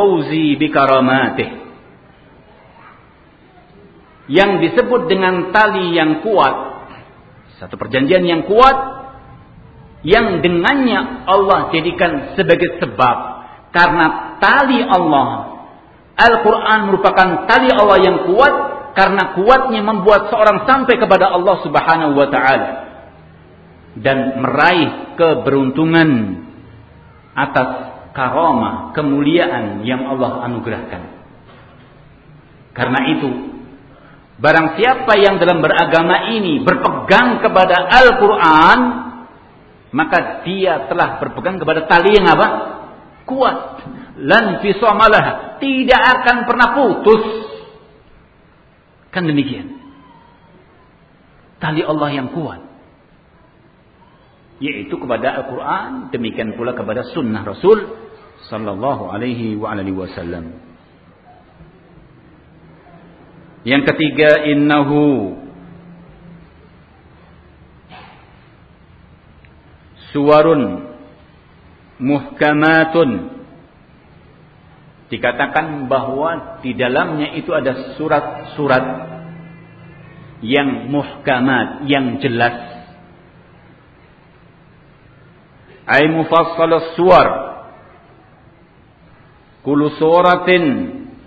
Speaker 1: Yang disebut dengan tali yang kuat, satu perjanjian yang kuat yang dengannya Allah jadikan sebagai sebab karena tali Allah Al-Quran merupakan tali Allah yang kuat karena kuatnya membuat seorang sampai kepada Allah Subhanahu wa taala dan meraih keberuntungan atas karomah, kemuliaan yang Allah anugerahkan. Karena itu, barang siapa yang dalam beragama ini berpegang kepada Al-Quran, maka dia telah berpegang kepada tali yang apa? Kuat. Lan fisamalah. Tidak akan pernah putus. Kan demikian. Tali Allah yang kuat. Yaitu kepada Al-Quran. Demikian pula kepada sunnah Rasul. Sallallahu alaihi wasallam. Yang ketiga. Innahu suwarun muhkamatun dikatakan bahwa di dalamnya itu ada surat-surat yang muhkamat yang jelas ay mufassal suwar. Kullu suratin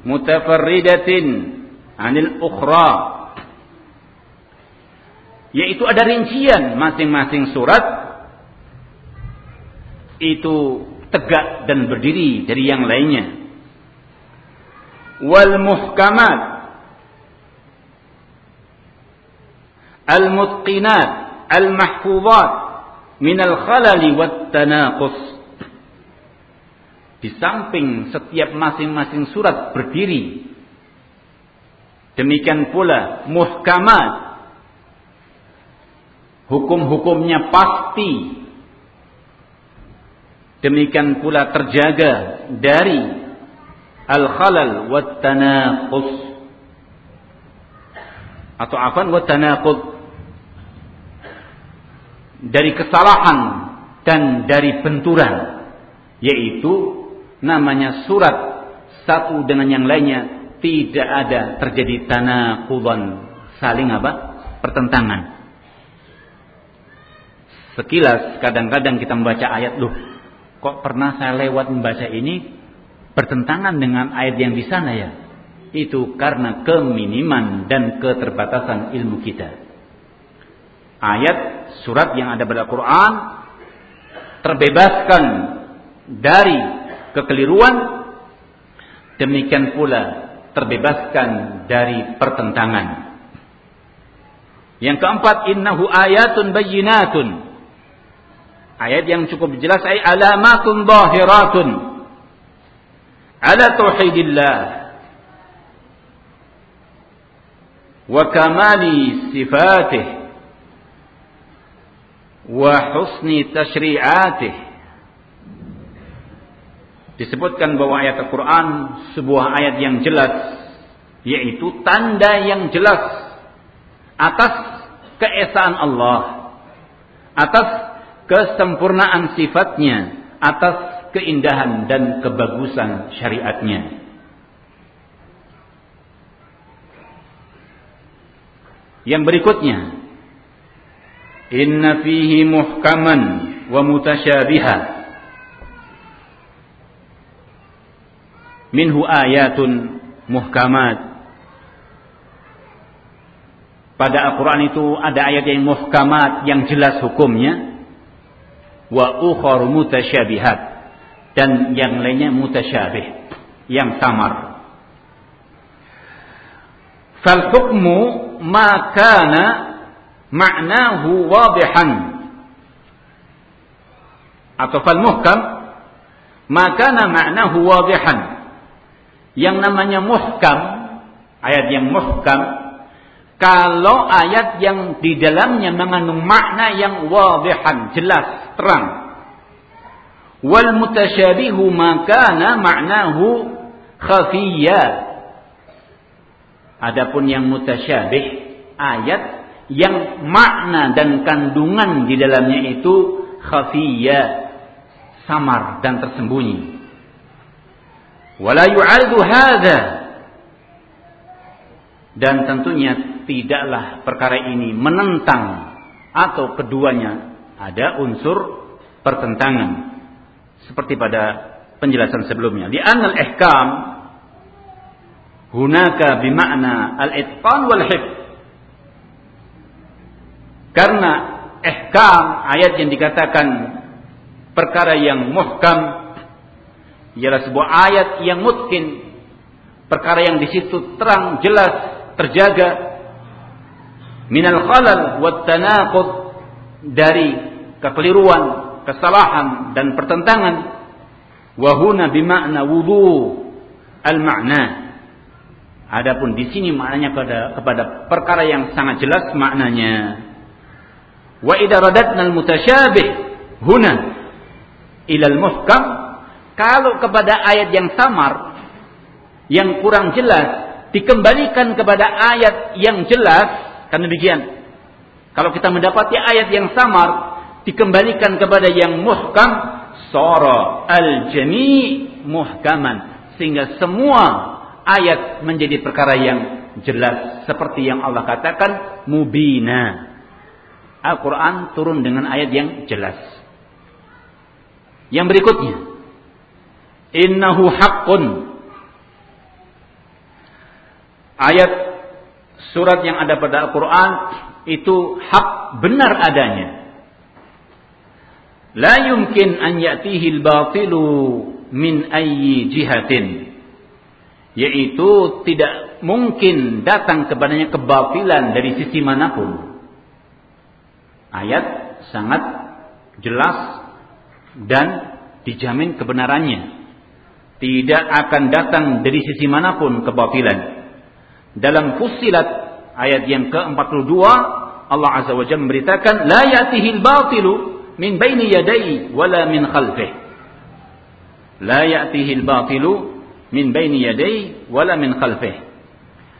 Speaker 1: mutafarridatin anil ukhra. Yaitu ada rincian masing-masing surat. Itu tegak dan berdiri dari yang lainnya. Wal muhkamat. Al mutqinat. Al mahfuzat min al khalali wat tanaqus. Di samping setiap masing-masing surat berdiri. Demikian pula muhkamat hukum-hukumnya pasti Demikian pula terjaga dari al-khalal wa tanaqus atau afan wa tanaqud dari kesalahan dan dari benturan yaitu namanya surat satu dengan yang lainnya tidak ada terjadi tanaqudan saling apa pertentangan sekilas kadang-kadang kita membaca ayat loh Kok pernah saya lewat membaca ini bertentangan dengan ayat yang di sana ya? Itu karena keminiman dan keterbatasan ilmu kita. Ayat surat yang ada pada Quran terbebaskan dari kekeliruan demikian pula terbebaskan dari pertentangan. Yang keempat innahu ayatun bayyinatun. Ayat yang cukup jelas ay alamatun zahiratun. Ala tauhidillah. Wa kamali sifatih wa husni tashri'atih disebutkan bahwa ayat Al-Quran sebuah ayat yang jelas yaitu tanda yang jelas atas keesaan Allah atas kesempurnaan sifatnya atas keindahan dan kebagusan syariatnya. Yang berikutnya, inna fihi muhkaman wa mutasyabiha. Minhu ayatun muhkamat. Pada Al-Quran itu ada ayat yang muhkamat, yang jelas hukumnya wa ukhar mutasyabihat dan yang lainnya mutasyabih yang samar fal hukmu ma kana ma'nahu wadihan atau fal muhkam maka maknahu wadihan. Yang namanya muhkam, ayat yang muhkam kalau ayat yang di dalamnya mengandung makna yang wadihan, jelas, terang. Wal mutasyabihu makana ma'nahu khafiyya. Adapun yang mutasyabih, ayat yang makna dan kandungan di dalamnya itu khafiyya, samar dan tersembunyi. Wala yu'adu hadha. Dan tentunya tidaklah perkara ini menentang atau keduanya ada unsur pertentangan. Seperti pada penjelasan sebelumnya. Di anal ihkam hunaka bimakna al-itqan wal hifz karena ihkam ayat yang dikatakan perkara yang muhkam ialah sebuah ayat yang mungkin perkara yang di situ terang jelas terjaga. Minal khalal wa tanaqud dari kekeliruan, kesalahan dan pertentangan. Wa huna bimakna wudu al-ma'na. Adapun di sini maknanya kepada kepada perkara yang sangat jelas maknanya. Wa idza radatna al-mutasyabih huna ila al-muhkam kalau kepada ayat yang samar yang kurang jelas dikembalikan kepada ayat yang jelas karena demikian. Kalau kita mendapati ayat yang samar dikembalikan kepada yang muhkam sara al-jami muhkaman sehingga semua ayat menjadi perkara yang jelas seperti yang Allah katakan mubina Al-Quran turun dengan ayat yang jelas yang berikutnya innahu haqqun ayat surat yang ada pada Al-Quran itu hak benar adanya. La yumkin an ya'tihi al-batilu min ayyi jihatin. Yaitu tidak mungkin datang kepadanya kebatilan dari sisi mana pun. Ayat sangat jelas dan dijamin kebenarannya. Tidak akan datang dari sisi mana pun kebatilan. Dalam Fussilat ayat yang ke-42 Allah Azza wa Jalla memberitakan la ya'tihil batilu min baini yadayhi wala min khalfih. La ya'tihil batilu min baini yadayhi wala min khalfih.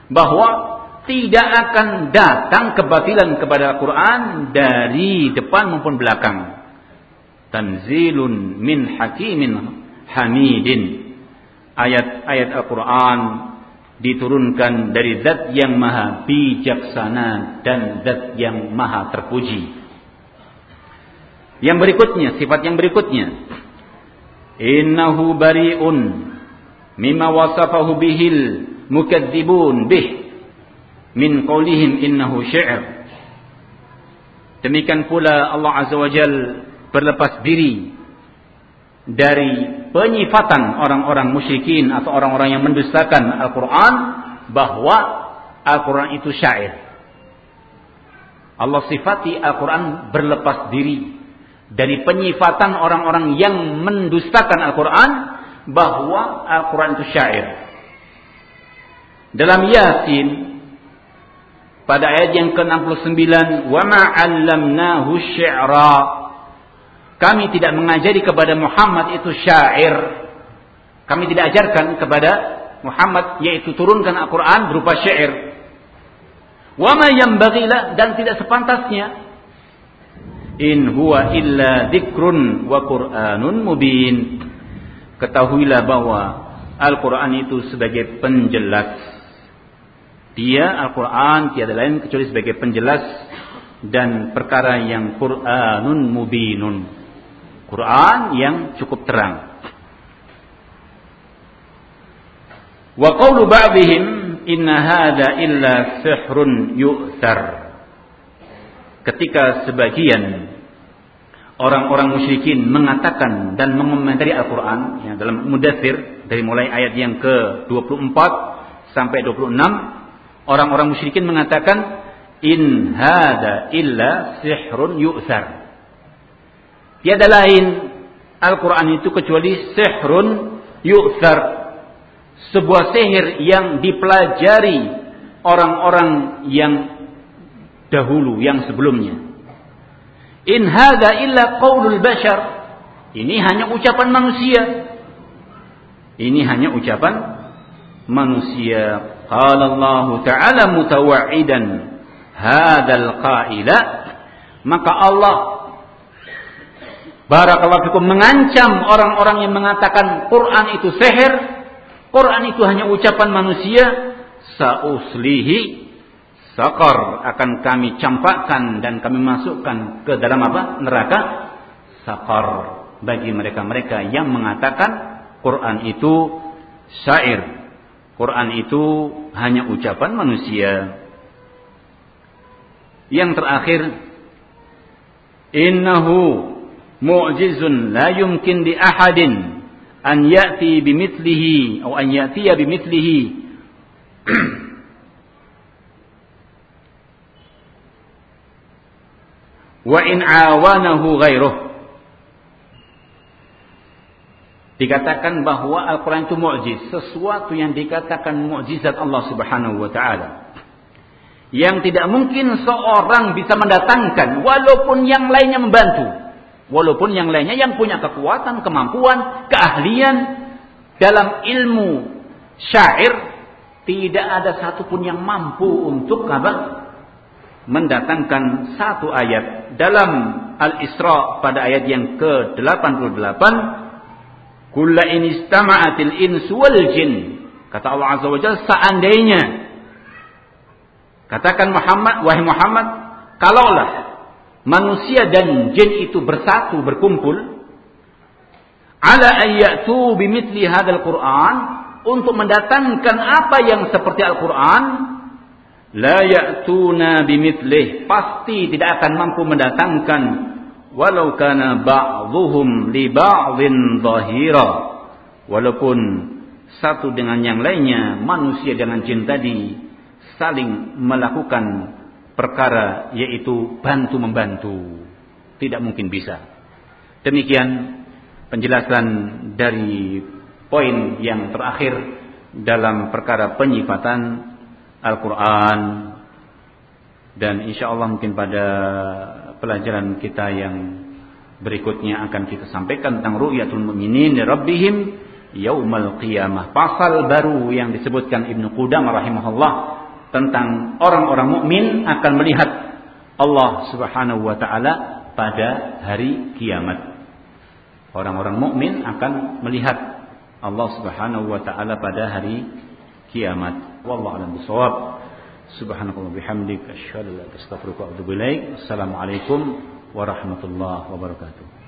Speaker 1: Bahwa tidak akan datang kebatilan kepada Al-Quran dari depan maupun belakang. Tanzilun min hakimin hamidin. Ayat-ayat Al-Quran diturunkan dari zat yang maha bijaksana dan zat yang maha terpuji. Yang berikutnya, sifat yang berikutnya. Innahu bari'un mimma wasafahu bihil mukadzibun bih min qawlihim innahu syi'r. Demikian pula Allah Azza wa Jal berlepas diri dari penyifatan orang-orang musyrikin atau orang-orang yang mendustakan Al-Quran bahwa Al-Quran itu syair. Allah sifati Al-Quran berlepas diri dari penyifatan orang-orang yang mendustakan Al-Quran bahwa Al-Quran itu syair. Dalam Yasin pada ayat yang ke-69 wa ma 'allamnahu syi'ra kami tidak mengajari kepada Muhammad itu syair. Kami tidak ajarkan kepada Muhammad yaitu turunkan Al-Quran berupa syair. Wama yang bagilah dan tidak sepantasnya. In huwa illa dikrun wa Qur'anun mubin. Ketahuilah bahwa Al-Quran itu sebagai penjelas. Dia Al-Quran tiada lain kecuali sebagai penjelas dan perkara yang Qur'anun mubinun Quran yang cukup terang. Wa qawlu ba'dihim inna hadha illa sihrun yu'thar. Ketika sebagian orang-orang musyrikin mengatakan dan mengomentari Al-Quran ya, dalam Mudathir dari mulai ayat yang ke-24 sampai 26 orang-orang musyrikin mengatakan in hada illa sihrun yu'thar Tiada lain Al-Quran itu kecuali sihrun yu'thar. Sebuah sihir yang dipelajari orang-orang yang dahulu, yang sebelumnya. In hadha illa qawlul bashar. Ini hanya ucapan manusia. Ini hanya ucapan manusia. Qala Allah Ta'ala mutawa'idan hadzal qaila maka Allah barakallahu fikum mengancam orang-orang yang mengatakan Quran itu sihir, Quran itu hanya ucapan manusia, sauslihi sakar akan kami campakkan dan kami masukkan ke dalam apa? neraka sakar bagi mereka-mereka yang mengatakan Quran itu syair. Quran itu hanya ucapan manusia. Yang terakhir, innahu mu'jizun la yumkin di ahadin an ya'ti bimithlihi atau an ya'tiya bimithlihi (clears throat) wa in awanahu ghairuh dikatakan bahwa Al-Quran itu mu'jiz. Sesuatu yang dikatakan mu'jizat Allah subhanahu wa ta'ala. Yang tidak mungkin seorang bisa mendatangkan. Walaupun yang lainnya membantu. Walaupun yang lainnya yang punya kekuatan kemampuan keahlian. Dalam ilmu syair tidak ada satupun yang mampu untuk apa? Mendatangkan satu ayat. Dalam Al-Isra pada ayat yang ke-88 kulla in istama'atil insu wal jin. Kata Allah Azza wa Jalla seandainya Katakan Muhammad, wahai Muhammad, kalaulah manusia dan jin itu bersatu berkumpul ala ayyatu bimithli hadzal Qur'an untuk mendatangkan apa yang seperti Al-Qur'an la ya'tuna bimithlih pasti tidak akan mampu mendatangkan walau kana ba'dhuhum li ba'dhin dhahira walaupun satu dengan yang lainnya manusia dengan jin tadi saling melakukan perkara yaitu bantu membantu. Tidak mungkin bisa. Demikian penjelasan dari poin yang terakhir dalam perkara penyifatan Al-Quran dan insya Allah mungkin pada pelajaran kita yang berikutnya akan kita sampaikan tentang ru'yatul mu'minin rabbihim yaumal qiyamah pasal baru yang disebutkan Ibnu Qudamah rahimahullah tentang orang-orang mukmin akan melihat Allah Subhanahu wa taala pada hari kiamat. Orang-orang mukmin akan melihat Allah Subhanahu wa taala pada hari kiamat. Wallahu a'lam bishawab. Subhanakallah bihamdik asyhadu la ilaha illa anta astaghfiruka wa atubu ilaik. Assalamualaikum warahmatullahi wabarakatuh.